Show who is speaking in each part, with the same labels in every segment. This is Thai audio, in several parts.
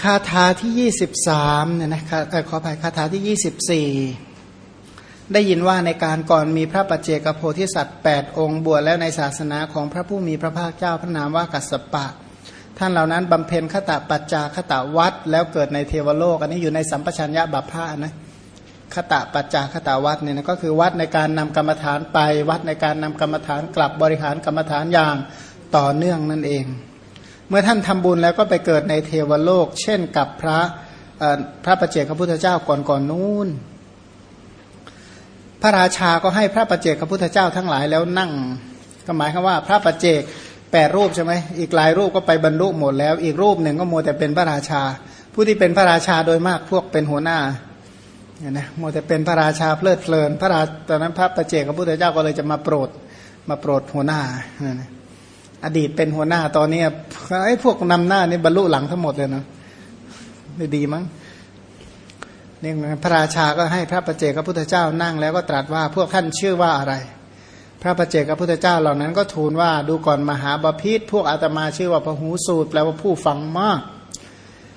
Speaker 1: คาถาที่ยี่สิบสามเนี่ยนะขออภัยคาถาที่ยี่สิบสี่ได้ยินว่าในการก่อนมีพระปัจเจกโพธิสัตว์ 8 องค์บวชแล้วในศาสนาของพระผู้มีพระภาคเจ้าพระนามว่ากัสสปะ ท่านเหล่านั้นบำเพ็ญขตะปัจจาขตะวัด แล้วเกิดในเทวโลก อันนี้อยู่ในสัมปชัญญะบัพพะนะขตะปัจจาขตะวัดเนี่ยนะก็คือวัดในการนำกรรมฐานไป วัดในการนำกรรมฐานกลับบริหารกรรมฐานอย่างต่อเนื่องนั่นเอง มื่อท่านทำบุญแล้วก็ไปเกิดในเทวโลก เช่นกับพระพระประเจกพระพุทธเจ้าก่อนก่อนนู้น พระราชาก็ให้พระประเจกพระพุทธเจ้าทั้งหลายแล้วนั่ง ก็หมายคือว่าพระประเจกแปดรูปใช่ไหมอีกหลายรูปก็ไปบรรลุหมดแล้ว อีกรูปหนึ่งก็โมแต่เป็นพระราชา ผู้ที่เป็นพระราชาโดยมากพวกเป็นหัวหน้าเนี่ยนะโมแต่เป็นพระราชาเพลิดเพลิน พระราตอนนั้นพระประเจกพระพุทธเจ้าก็เลยจะมาโปรดมาโปรดหัวหน้านะ อดีตเป็นหัวหน้าตอนนี้ไอ้พวกนำหน้านี่บรรลุหลังทั้งหมดเลยนะไม่ดีมั้งเนี่ยพระราชาก็ให้พระประเจกพระพุทธเจ้านั่งแล้วก็ตรัสว่าพวกท่านชื่อว่าอะไร พระประเจกพระพุทธเจ้าเหล่านั้นก็ทูลว่าดูก่อนมหาบาพิษพวกอาตมาชื่อว่าพระหูสูตรแปลว่าผู้ฟังมาก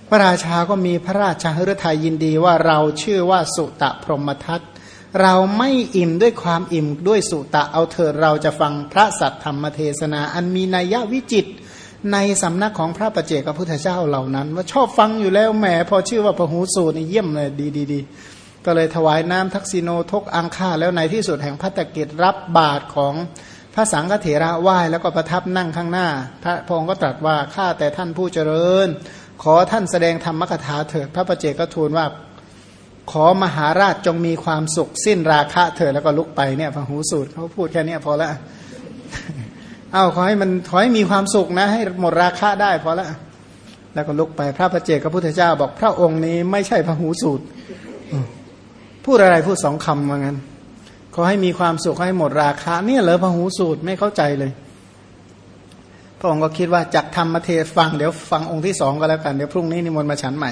Speaker 1: พระราชาก็มีพระราชาฤทัยยินดีว่าเราชื่อว่าสุตะพรหมทัต เราไม่อิ่มด้วยความอิ่มด้วยสุตะเอาเถิดเราจะฟังพระสัทธรรมเทศนา อันมีนัยวิจิตในสำนักของพระประเจกพระพุทธเจ้าเหล่านั้น ว่าชอบฟังอยู่แล้วแหมพอชื่อว่าพระหูสูตรนี่เยี่ยมเลยดีดีดีก็เลยถวายน้ำทักษิโนทกอังคาแล้วในที่สุดแห่งพัตกิจรับบาตรของพระสังฆเถระไหว้แล้วก็ประทับนั่งข้างหน้า พระพงศ์ก็ตรัสว่าข้าแต่ท่านผู้เจริญ ขอท่านแสดงธรรมกถาเถิดพระประเจกก็ทูลว่า ขอมหาราชจงมีความสุขสิ้นราคะเถิดแล้วก็ลุกไปเนี่ยพระหูสูตรเขาพูดแค่นี้พอละเอาขอให้มันขอให้มีความสุขนะ ให้หมดราคาได้พอละแล้วก็ลุกไปพระประเจกพระพุทธเจ้าบอกพระองค์นี้ไม่ใช่พระหูสูตรพูดอะไรพูดสองคำว่างั้นขอให้มีความสุขให้หมดราคาเนี่ยเหรอพระหูสูตรไม่เข้าใจเลย พระองค์ก็คิดว่าจักทำมาเทศฟังเดี๋ยวฟังองค์ที่สองก็แล้วกันเดี๋ยวพรุ่งนี้นิมนต์มาฉันใหม่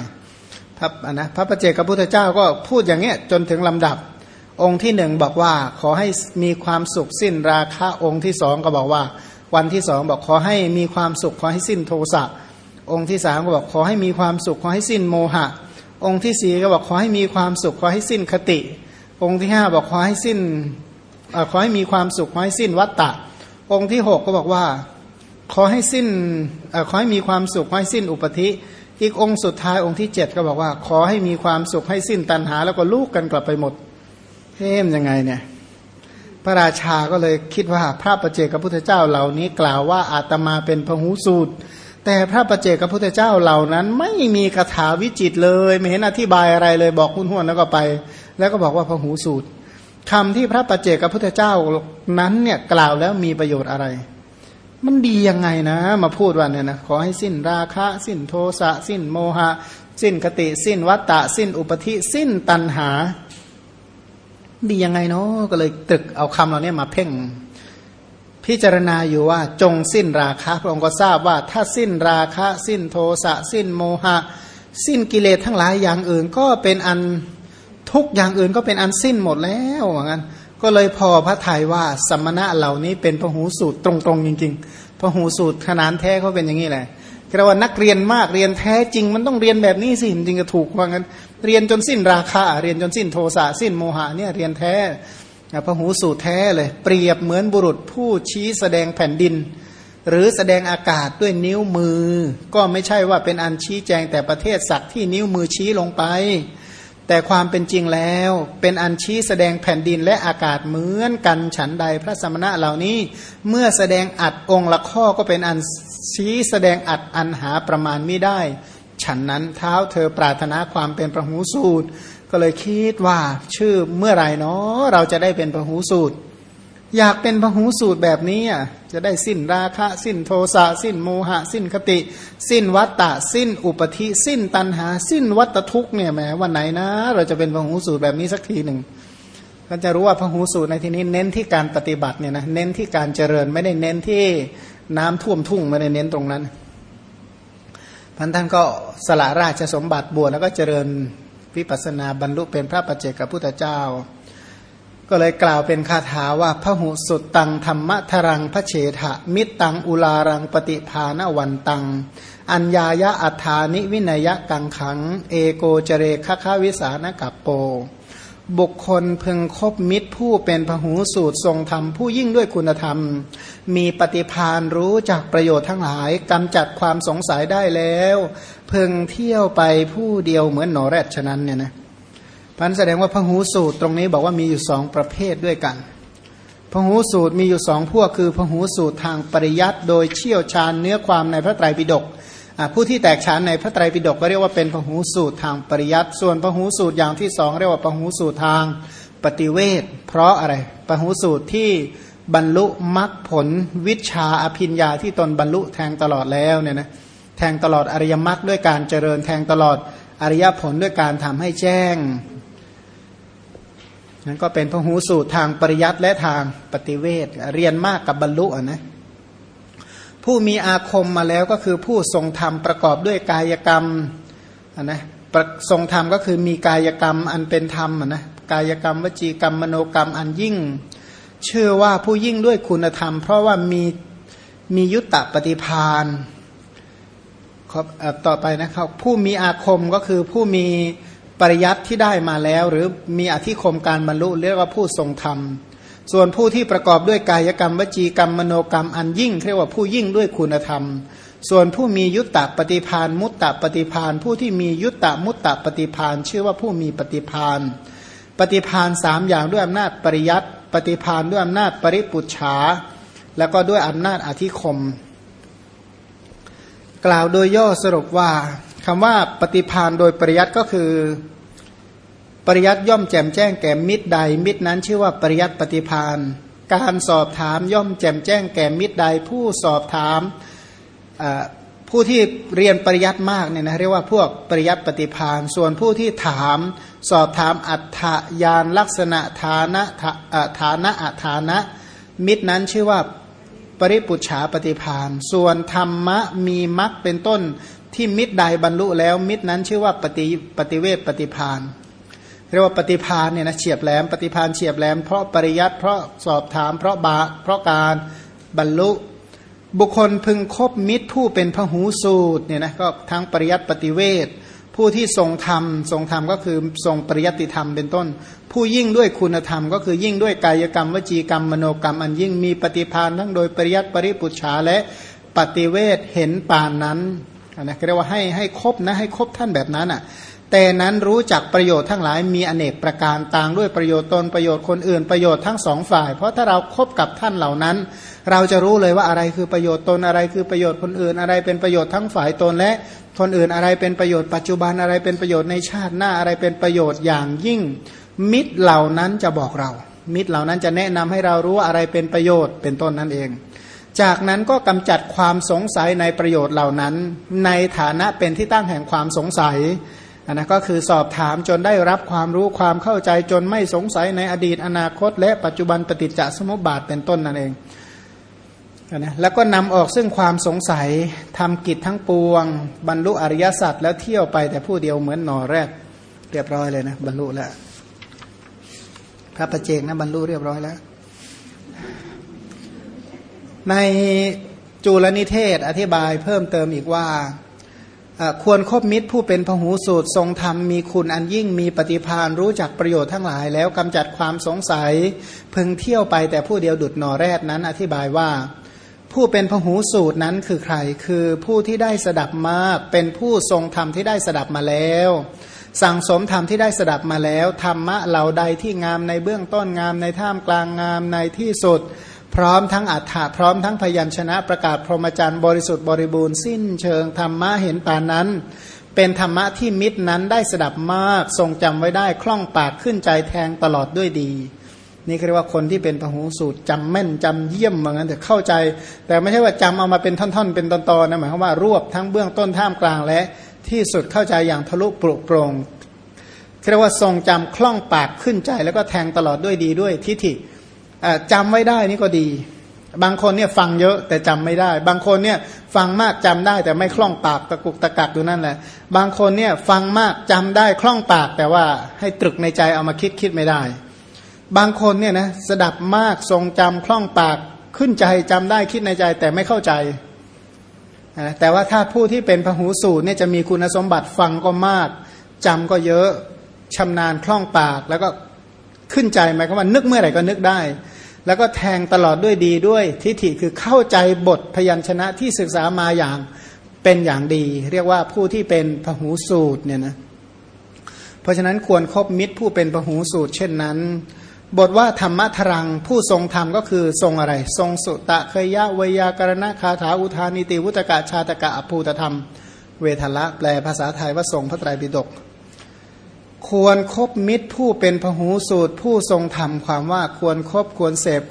Speaker 1: พระนะพระประเจกพระพุทธเจ้าก็พูดอย่างเงี้ยจนถึงลำดับ องค์ที่หนึ่งบอกว่าขอให้มีความสุขสิ้นราคะองค์ที่สองก็บอกว่า วันที่สองบอกขอให้มีความสุขขอให้สิ้นโทสะองค์ที่สามก็บอกขอให้มีความสุขขอให้สิ้นโมหะ องค์ที่สี่ก็บอกขอให้มีความสุขขอให้สิ้นคติ องค์ที่ห้าบอกขอให้สิ้นขอให้มีความสุขขอให้สิ้นวัตตะ องค์ที่หกก็บอกว่า ขอให้สิ้นขอให้มีความสุขขอให้สิ้นอุปธิ อีกองค์สุดท้ายองค์ที่เจ็ดก็บอกว่า ขอให้มีความสุขให้สิ้นตัณหา แล้วก็ลูกกันกลับไปหมดเฮ้มยังไงเนี่ย พระราชาก็เลยคิดว่าพระประเจกับพุทธเจ้าเหล่านี้กล่าวว่าอาตมาเป็นพหูสูตร แต่พระประเจกับพุทธเจ้าเหล่านั้นไม่มีคาถาวิจิตเลย ไม่เห็นอธิบายอะไรเลยบอกคุณห้วนแล้วก็ไป แล้วก็บอกว่าพหูสูตรคำที่พระประเจกับพุทธเจ้านั้นเนี่ยกล่าวแล้วมีประโยชน์อะไร มันดียังไงนะ มาพูดว่าเนี่ยนะขอให้สิ้นราคะ สิ้นโทสะ สิ้นโมหะ สิ้นกติ สิ้นวัตตะ สิ้นอุปธิสิ้นตัณหา ดียังไงเนาะก็เลยตึกเอาคำเหล่านี้มาเพ่ง พิจารณาอยู่ว่าจงสิ้นราคะพระองค์ก็ทราบว่าถ้าสิ้นราคะ สิ้นโทสะ สิ้นโมหะ สิ้นกิเลสทั้งหลายอย่างอื่นก็เป็นอันทุกอย่างอื่นก็เป็นอันสิ้นหมดแล้วว่างั้น ก็เลยพอพระทัยว่าสมณะเหล่านี้เป็นพระหูสูตรตรงๆจริงๆพระหูสูตรขนานแท้เขาเป็นอย่างนี้แหละเรียกว่านักเรียนมากเรียนแท้จริง มันต้องเรียนแบบนี้สิจริงจะถูกว่างั้น เรียนจนสิ้นราคาเรียนจนสิ้นโทสะสิ้นโมหะเนี่ยเรียนแท้พระหูสูตรแท้เลย เปรียบเหมือนบุรุษผู้ชี้แสดงแผ่นดิน หรือแสดงอากาศด้วยนิ้วมือ ก็ไม่ใช่ว่าเป็นอันชี้แจงแต่ประเทศสัตว์ที่นิ้วมือชี้ลงไป แต่ความเป็นจริงแล้วเป็นอันชี้แสดงแผ่นดินและอากาศเหมือนกันฉันใดพระสมณะเหล่านี้ เมื่อแสดงอัดองค์ละข้อก็เป็นอันชี้แสดงอัดอันหาประมาณไม่ได้ ฉันนั้นเท้าเธอปรารถนาความเป็นพระหูสูตร ก็เลยคิดว่าชื่อเมื่อไรเนาะเราจะได้เป็นพระหูสูตร อยากเป็นพหูสูตรแบบนี้จะได้สิ้นราคะ สิ้นโทสะสิ้นโมหะ สิ้นคติ สิ้นวัตตะ สิ้นอุปธิ สิ้นตันหา สิ้นวัตทุกเนี่ยแม้วันไหนนะ เราจะเป็นพหูสูตรแบบนี้สักทีหนึ่งก็จะรู้ว่าพหูสูตรในที่นี้เน้นที่การปฏิบัติเนี่ยนะเน้นที่การเจริญไม่ได้เน้นที่น้ำท่วมทุ่งไม่ได้เน้นตรงนั้นพันท่านก็สละราชสมบัติบวชแล้วก็เจริญวิปัสนาบรรลุเป็นพระปัจเจกพุทธเจ้า ก็เลยกล่าวเป็นคาถาว่าพระหุสุดตังธรรมะทรังพระเฉทะมิตตังอุลารังปฏิภาณวันตัง อัญญายะอัฏฐานิวินยะกังขัง เอโกเจเรคคาวิสานกับโป บุคคลพึงคบมิตรผู้เป็นพหูสูตรทรงธรรมผู้ยิ่งด้วยคุณธรรม มีปฏิพานรู้จากประโยชน์ทั้งหลายกำจัดความสงสัยได้แล้ว พึงเที่ยวไปผู้เดียวเหมือนหนอแรดฉะนั้นเนี่ยนะ พันแสดงว่าพหูสูตรตรงนี้บอกว่ามีอยู่สองประเภทด้วยกันพหูสูตรมีอยู่สองพวกคือพหูสูตรทางปริยัติโดยเชี่ยวชาญเนื้อความในพระไตรปิฎกผู้ที่แตกฉานในพระไตรปิฎกก็เรียกว่าเป็นพหูสูตรทางปริยัติส่วนพหูสูตรอย่างที่สองเรียกว่าพหูสูตรทางปฏิเวทเพราะอะไรพหูสูตรที่บรรลุมรรคผลวิชาอภิญญาที่ตนบรรลุแทงตลอดแล้วเนี่ยนะแทงตลอดอริยมรรคด้วยการเจริญแทงตลอดอริยผลด้วยการทำให้แจ้ง นั่นก็เป็นพหูสูตรทางปริยัติและทางปฏิเวทเรียนมากกับบรรลุนะผู้มีอาคมมาแล้วก็คือผู้ทรงธรรมประกอบด้วยกายกรรมนะทรงธรรมก็คือมีกายกรรมอันเป็นธรรมนะกายกรรมวจีกรรมมโนกรรมอันยิ่ง เชื่อว่าผู้ยิ่งด้วยคุณธรรม เพราะว่ามีมียุตตปฏิพานครับต่อไปนะครับผู้มีอาคมก็คือผู้มี ปริยัติที่ได้มาแล้ว หรือมีอธิคมการบรรลุเรียกว่าผู้ทรงธรรม ส่วนผู้ที่ประกอบด้วยกายกรรมวจีกรรมมโนกรรมอันยิ่งเรียกว่าผู้ยิ่งด้วยคุณธรรม ส่วนผู้มียุตตะปฏิพานมุตตะปฏิพานผู้ที่มียุตตะมุตตะปฏิพานชื่อว่าผู้มีปฏิพานปฏิพานสามอย่างด้วยอำนาจปริยัติปฏิพานด้วยอำนาจปริปุจฉาแล้วก็ด้วยอำนาจอธิคม กล่าวโดยย่อสรุปว่า คำว่าปฏิพานโดยปริยัติก็คือ ปริยัติย่อมแจ่มแจ้งแก่มิตรใด มิตรนั้นชื่อว่าปริยัติปฏิพานการสอบถามย่อมแจ่มแจ้งแก่มิตรใด ผู้สอบถามผู้ที่เรียนปริยัติมากเนี่ยนะเรียกว่าพวกปริยัติปฏิพานส่วนผู้ที่ถาม สอบถามอัฏฐยานลักษณะฐานะฐานะอัฐานะ มิตรนั้นชื่อว่าปริปุจฉาปฏิพานส่วนธรรมะมีมักเป็นต้น ที่มิตรใดบรรลุแล้วมิตรนั้นชื่อว่าปฏิปฏิเวทปฏิพานเรียกว่าปฏิพานเนี่ยนะเฉียบแหลมปฏิพานเฉียบแหลมเพราะปริยัติเพราะสอบถามเพราะบาเพราะการบรรลุบุคคลพึงคบมิตรผู้เป็นพหูสูตรเนี่ยนะก็ทั้งปริยัติปฏิเวทผู้ที่ทรงธรรมทรงธรรมก็คือทรงปริยัติธรรมเป็นต้น ผู้ยิ่งด้วยคุณธรรม ก็คือยิ่งด้วยกายกรรมวจีกรรมมโนกรรม อันยิ่งมีปฏิพานทั้งโดยปริยัติปริปุจฉาและปฏิเวทเห็นป่านนั้น นะเรียกว่าให้ให้ครบนะให้ครบท่านแบบนั้นอะ แต่นั้นรู้จักประโยชน์ทั้งหลายมีอเนกประการต่างด้วยประโยชน์ตนประโยชน์คนอื่นประโยชน์ทั้งสองฝ่าย เพราะถ้าเราครบกับท่านเหล่านั้น เราจะรู้เลยว่าอะไรคือประโยชน์ตนอะไรคือประโยชน์คนอื่นอะไรเป็นประโยชน์ทั้งฝ่ายตนและคนอื่นอะไรเป็นประโยชน์ปัจจุบันอะไรเป็นประโยชน์ในชาติหน้าอะไรเป็นประโยชน์อย่างยิ่ง มิตรเหล่านั้นจะบอกเรา มิตรเหล่านั้นจะแนะนำให้เรารู้ว่าอะไรเป็นประโยชน์เป็นต้นนั่นเอง จากนั้นก็กำจัดความสงสัยในประโยชน์เหล่านั้น ในฐานะเป็นที่ตั้งแห่งความสงสัยนะก็คือสอบถามจนได้รับความรู้ความเข้าใจจนไม่สงสัยในอดีตอนาคต และปัจจุบันปฏิจจสมุปบาทเป็นต้นนั่นเองนะแล้วก็นำออกซึ่งความสงสัยทำกิจทั้งปวง บรรลุอริยสัจแล้วเที่ยวไปแต่ผู้เดียวเหมือนหนอแรก เรียบร้อยเลยนะบรรลุแล้วพระประเจกนะบรรลุเรียบร้อยแล้ว ในจุลนิเทศอธิบายเพิ่มเติมอีกว่าควรคบมิตรผู้เป็นพหูสูตรทรงธรรมมีคุณอันยิ่งมีปฏิพานรู้จักประโยชน์ทั้งหลาย แล้วกำจัดความสงสัยพึงเที่ยวไปแต่ผู้เดียวดุดหนอแรดนั้นอธิบายว่า ผู้เป็นพหูสูตรนั้นคือใคร คือผู้ที่ได้สดับมาเป็นผู้ทรงธรรมที่ได้สดับมาแล้ว สั่งสมธรรมที่ได้สดับมาแล้วธรรมะเหล่าใดที่งามในเบื้องต้นงามในท่ามกลางงามในที่สุด พร้อมทั้งอัฏฐะพร้อมทั้งพยัญชนะประกาศพรหมจรรย์บริสุทธิ์บริบูรณ์สิ้นเชิงธรรมะเห็นปานนั้น เป็นธรรมะที่มิตรนั้นได้สดับมาก ทรงจำไว้ได้คล่องปากขึ้นใจแทงตลอดด้วยดี นี่เรียกว่าคนที่เป็นพหูสูตรจำแม่นจำเยี่ยมเหมือนกันแต่เข้าใจ แต่ไม่ใช่ว่าจำเอามาเป็นท่อนๆ เป็นตอนๆนะหมายความว่ารวบทั้งเบื้องต้นท่ามกลางและที่สุดเข้าใจอย่างทะลุปลุกโปร่งเรียกว่าทรงจำคล่องปากขึ้นใจแล้วก็แทงตลอดด้วยดีด้วยทิฏฐิ จำไว้ได้นี่ก็ดี บางคนเนี่ยฟังเยอะแต่จำไม่ได้ บางคนเนี่ยฟังมากจำได้แต่ไม่คล่องปากตะกุกตะกักอยู่นั่นแหละ บางคนเนี่ยฟังมากจำได้คล่องปากแต่ว่าให้ตรึกในใจเอามาคิดคิดไม่ได้ บางคนเนี่ยนะสดับมากทรงจำคล่องปากขึ้นใจจำได้คิดในใจแต่ไม่เข้าใจแต่ว่าถ้าผู้ที่เป็นพหูสูตรเนี่ยจะมีคุณสมบัติฟังก็มากจำก็เยอะชำนาญคล่องปากแล้วก็ขึ้นใจหมายความว่านึกเมื่อไหร่ก็นึกได้ แล้วก็แทงตลอดด้วยดีด้วยทิฏฐิคือเข้าใจบทพยัญชนะที่ศึกษามาอย่างเป็นอย่างดี เรียกว่าผู้ที่เป็นพหูสูตรเนี่ยนะเพราะฉะนั้นควรครบมิตรผู้เป็นพหูสูตร เช่นนั้น บทว่าธรรมะทรังผู้ทรงธรรมก็คือทรงอะไร ทรงสุตะเคยยะวยากรณะคาถาอุทานิติวุตกะชาตกะอภูตธรรม เวทละแปลภาษาไทยว่าทรงพระไตรปิฎก ควรครบมิตรผู้เป็นพหูสูตรผู้ทรงธรรมความว่าควรครบควรเสพ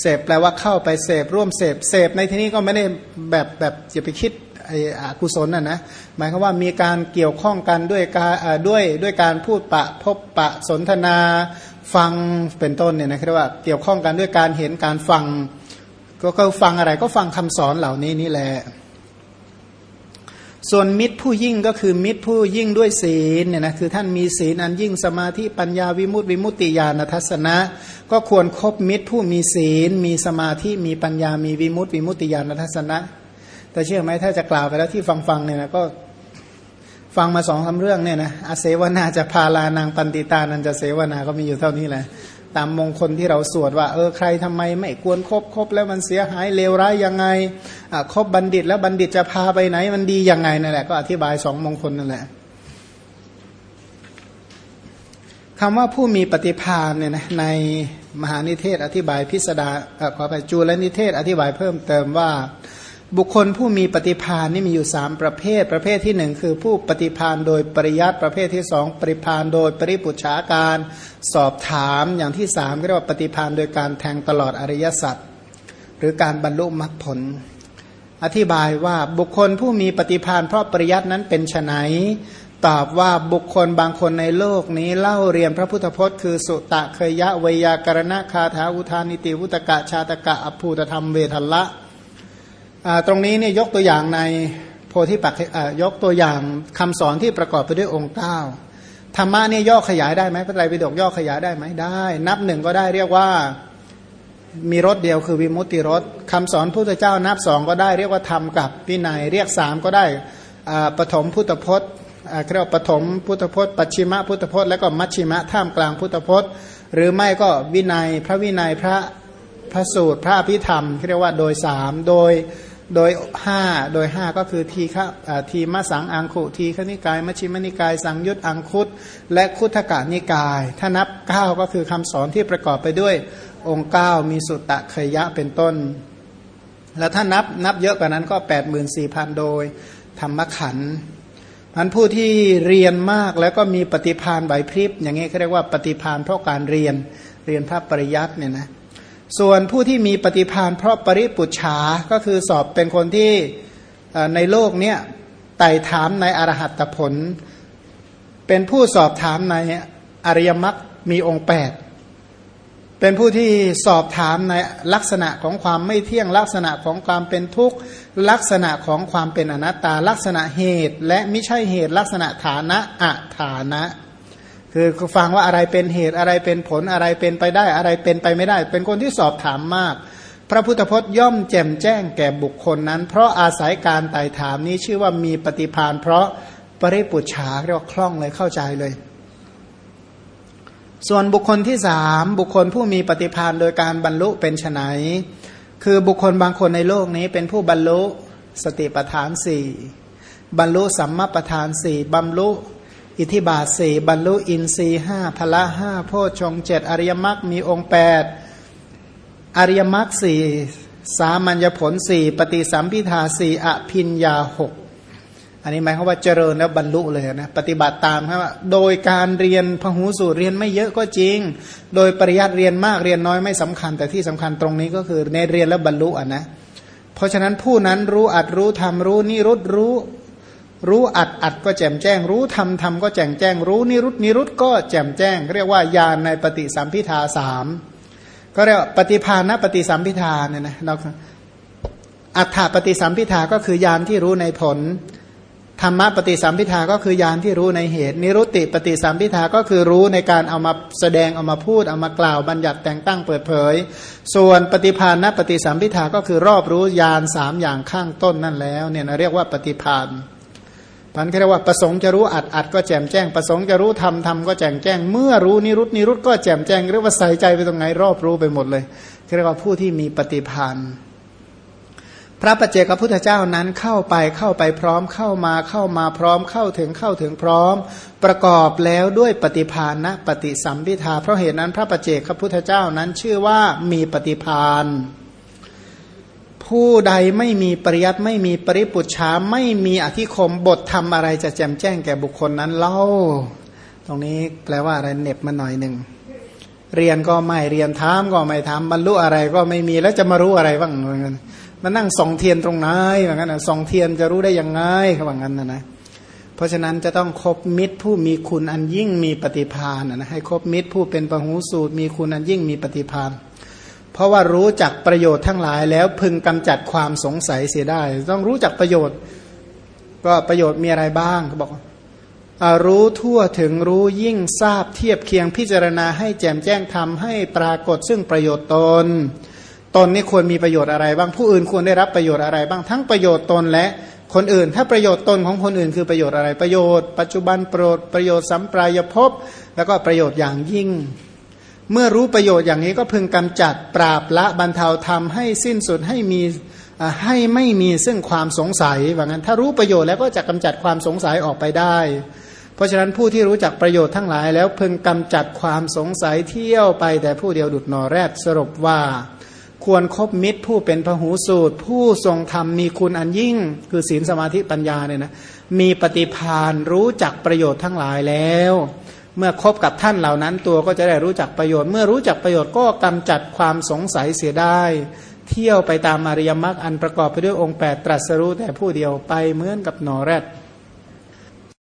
Speaker 1: เสพแปลว่าเข้าไปเสพร่วมเสพเสพในที่นี้ก็ไม่ได้แบบแบบอย่าไปคิดไอ้อกุศลน่ะนะหมายความว่ามีการเกี่ยวข้องกันด้วยการด้วยด้วยการพูดปะพบปะสนทนาฟังเป็นต้นเนี่ยนะครับว่าเกี่ยวข้องกันด้วยการเห็นการฟัง ก็ก็ฟังอะไรก็ฟังคำสอนเหล่านี้นี่แหละ ส่วนมิตรผู้ยิ่งก็คือมิตรผู้ยิ่งด้วยศีลเนี่ยนะคือท่านมีศีลอันยิ่งสมาธิปัญญาวิมุตติวิมุตติญาณทัศนะ ก็ควรครบมิตรผู้มีศีล มีสมาธิมีปัญญามีวิมุตติวิมุตติญาณทัศนะ แต่เชื่อไหมถ้าจะกล่าวไปแล้วที่ฟังฟังเนี่ยนะก็ฟังมาสองคำเรื่องเนี่ยนะอาเสวนาจะพาลานางปันติตานันจะเสวนาก็มีอยู่เท่านี้แหละ ตามมงคลที่เราสวดว่าเออใครทำไมไม่ควรครบครบแล้วมันเสียหายเลวร้ายยังไงครบบัณฑิตแล้วบัณฑิตจะพาไปไหน มันดียังไงนั่นแหละก็อธิบายสองมงคลนั่นแหละคำว่าผู้มีปฏิภาณเนี่ยนะในมหานิเทศอธิบายพิสดารขอไปจูลนิเทศอธิบายเพิ่มเติมว่า บุคคลผู้มีปฏิพานนี่มีอยู่สามประเภท ประเภทที่หนึ่งคือผู้ปฏิพานโดยปริยัติประเภทที่สองปริพานโดยปริปุชาการสอบถามอย่างที่สามเรียกว่าปฏิพานโดยการแทงตลอดอริยสัจหรือการบรรลุมรรคผล อธิบายว่าบุคคลผู้มีปฏิพานเพราะปริยัตินั้นเป็นไนตอบว่าบุคคลบางคนในโลกนี้เล่าเรียนพระพุทธพจน์คือสุตะเคยยะวยากรณะคาถาอุทานิติวุตกะชาตกะอภูตธรรมเวทัลละ ตรงนี้เนี่ยยกตัวอย่างในโพธิปักยกตัวอย่างคำสอนที่ประกอบไปด้วยองค์เก้าธรรมะเนี่ยย่อขยายได้ไหมพระไตรปิฎกย่อขยายได้ไหมได้ นับหนึ่งก็ได้เรียกว่ามีรถเดียวคือวิมุตติรถคำสอนพุทธเจ้านับสองก็ได้เรียกว่าธรรมกับวินัยเรียกสามก็ได้ปฐมพุทธพจน์เรียกว่าปฐมพุทธพจน์ ปัจฉิมพุทธพจน์ แล้วก็มัชชิมะท่ามกลางพุทธพจน์ หรือไม่ก็วินัยพระวินัยพระพระสูตรพระพิธรรมเรียกว่าโดยสามโดย โดยห้าโดยห้าก็คือทีฆะทีมสังอังคุทีฆนิกาย มชิมนิกาย สังยุตอังคุตและคุถกานิกาย ถ้านับเก้าก็คือคำสอนที่ประกอบไปด้วยองค์เก้ามีสุตตะเคยะเป็นต้น แล้วถ้านับนับเยอะกว่านั้นก็แปดหมื่นสี่พันโดยธรรมขันมันผู้ที่เรียนมากแล้วก็มีปฏิพานไหวพริบอย่างนี้เขาเรียกว่าปฏิพานเพราะการเรียนเรียนพระปริยัติเนี่ยนะ ส่วนผู้ที่มีปฏิพานเพราะปริปุจฉาก็คือสอบเป็นคนที่ในโลกเนี้ยไต่ถามในอรหัตผล เป็นผู้สอบถามในอริยมรรคมีองค์แปดเป็นผู้ที่สอบถามในลักษณะของความไม่เที่ยงลักษณะของความเป็นทุกข์ลักษณะของความเป็นอนัตตาลักษณะเหตุ และไม่ใช่เหตุลักษณะฐานะอัฐานะ คือฟังว่าอะไรเป็นเหตุอะไรเป็นผลอะไรเป็นไปได้อะไรเป็นไปไม่ได้ เป็นคนที่สอบถามมาก พระพุทธพจน์ย่อมแจ่มแจ้งแก่บุคคลนั้น เพราะอาศัยการไต่ถามนี้ชื่อว่ามีปฏิพานเพราะปริปุชาเรียกว่าคล่องเลยเข้าใจเลย ส่วนบุคคลที่สามบุคคลผู้มีปฏิพานโดยการบรรลุเป็นไนคือบุคคลบางคนในโลกนี้เป็นผู้บรรลุสติปทานสี่บรรลุสัมมาปทานสี่บรรลุ อิทิบาสี่บรรลุอินทรีห้าพละห้าโพชงเจ็ดอริยมรรคมีองค์แปดอริยมรรคสี่สามัญญผลสี่ปฏิสัมพิทาสี่อภินยาหกอันนี้หมายความว่าเจริญแล้วบรรลุเลยนะปฏิบัติตามครับโดยการเรียนพหูสูตรเรียนไม่เยอะก็จริง โดยปริยัติเรียนมากเรียนน้อยไม่สำคัญ แต่ที่สำคัญตรงนี้ก็คือในเรียนแล้วบรรลุอะนะเพราะฉะนั้นผู้นั้นรู้อัดรู้ทำรู้นิรุตรู้ รู้อัดอัดก็แจ่มแจ้ง รู้ทำทำก็แจ่มแจ้ง รู้นิรุตนิรุตก็แจ่มแจ้ง เรียกว่าญาณในปฏิสัมพิทาสามก็เรียกว่าปฏิภาณปฏิสัมพิทาเนี่ยนะเราอัฏฐปฏิสัมพิทาก็คือญาณที่รู้ในผลธรรมะปฏิสัมพิทาก็คือญาณที่รู้ในเหตุ นิรุตติปฏิสัมพิทาก็คือรู้ในการเอามาแสดงเอามาพูด เอามากล่าวบัญญัติแต่งตั้งเปิดเผย ส่วนปฏิพานนปฏิสัมพิทาก็คือรอบรู้ญาณสามอย่างข้างต้นนั่นแล้วเนี่ยเรียกว่าปฏิพาน พันเรียกว่าประสงค์จะรู้อัดอัดก็แจ่มแจ้ง ประสงค์จะรู้ทำทำก็แจ่มแจ้ง เมื่อรู้นิรุตนิรุตก็แจ่มแจ้งเรียกว่าใส่ใจไปตรงไหนรอบรู้ไปหมดเลยเรียกว่าผู้ที่มีปฏิพานพระปัจเจกพุทธเจ้านั้นเข้าไปเข้าไปพร้อมเข้ามาเข้ามาพร้อมเข้าถึงเข้าถึงพร้อม ประกอบแล้วด้วยปฏิพานนะปฏิสัมพิทาเพราะเหตุนั้นพระปัจเจกพุทธเจ้านั้นชื่อว่ามีปฏิพาน ผู้ใดไม่มีปริยัติไม่มีปริปุชาไม่มีอธิคมบททำอะไรจะแจมแจ้งแก่บุคคลนั้นเล่า ตรงนี้แปลว่าอะไรเน็บมาหน่อยหนึ่งเรียนก็ไม่เรียนถามก็ไม่ถามบรรลุอะไรก็ไม่มีแล้วจะมารู้อะไรบ้างเหมือนกันมานั่งส่องเทียนตรงไหนอย่างนั้นนะส่องเทียนจะรู้ได้ยังไงเขาบอกงั้นนะนะเพราะฉะนั้นจะต้องคบมิตรผู้มีคุณอันยิ่งมีปฏิพานนะให้คบมิตรผู้เป็นปหูสูตรมีคุณอันยิ่งมีปฏิพาน เพราะว่ารู้จักประโยชน์ทั้งหลายแล้วพึงกำจัดความสงสัยเสียได้ ต้องรู้จักประโยชน์ ก็ประโยชน์มีอะไรบ้างเขาบอกรู้ทั่วถึงรู้ยิ่งทราบเทียบเคียงพิจารณาให้แจ่มแจ้งทำให้ปรากฏซึ่งประโยชน์ตน ตนนี่ควรมีประโยชน์อะไรบ้างผู้อื่นควรได้รับประโยชน์อะไรบ้างทั้งประโยชน์ตนและคนอื่น ถ้าประโยชน์ตนของคนอื่นคือประโยชน์อะไรประโยชน์ ปัจจุบันโปรดประโยชน์สัมปรายภพแล้วก็ประโยชน์อย่างยิ่ง เมื่อรู้ประโยชน์อย่างนี้ก็พึงกำจัดปราบละบรรเทาทำให้สิ้นสุดให้มีให้ไม่มีซึ่งความสงสัยว่างั้น ถ้ารู้ประโยชน์แล้วก็จะกำจัดความสงสัยออกไปได้ เพราะฉะนั้นผู้ที่รู้จักประโยชน์ทั้งหลาย แล้วพึงกำจัดความสงสัยเที่ยวไปแต่ผู้เดียวดุดนอแรดสรุปว่า ควรครบมิตรผู้เป็นพหูสูตร ผู้ทรงธรรมมีคุณอันยิ่ง คือศีลสมาธิปัญญาเนี่ยนะมีปฏิพานรู้จักประโยชน์ทั้งหลายแล้ว เมื่อคบกับท่านเหล่านั้นตัวก็จะได้รู้จักประโยชน์ เมื่อรู้จักประโยชน์ก็กำจัดความสงสัยเสียได้ เที่ยวไปตามอริยมรรคอันประกอบไปด้วยองค์ 8 ตรัสรู้แต่ผู้เดียวไปเหมือนกับหนอแรด